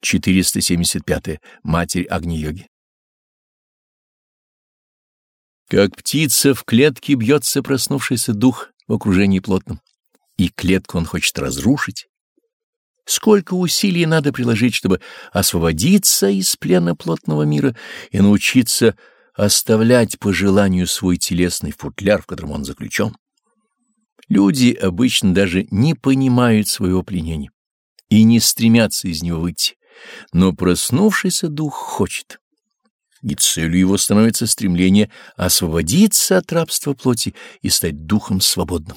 475. Матерь Агни-йоги. Как птица в клетке бьется проснувшийся дух в окружении плотном, и клетку он хочет разрушить. Сколько усилий надо приложить, чтобы освободиться из плена плотного мира и научиться оставлять по желанию свой телесный футляр, в котором он заключен. Люди обычно даже не понимают своего пленения и не стремятся из него выйти, но проснувшийся дух хочет. И целью его становится стремление освободиться от рабства плоти и стать духом свободным.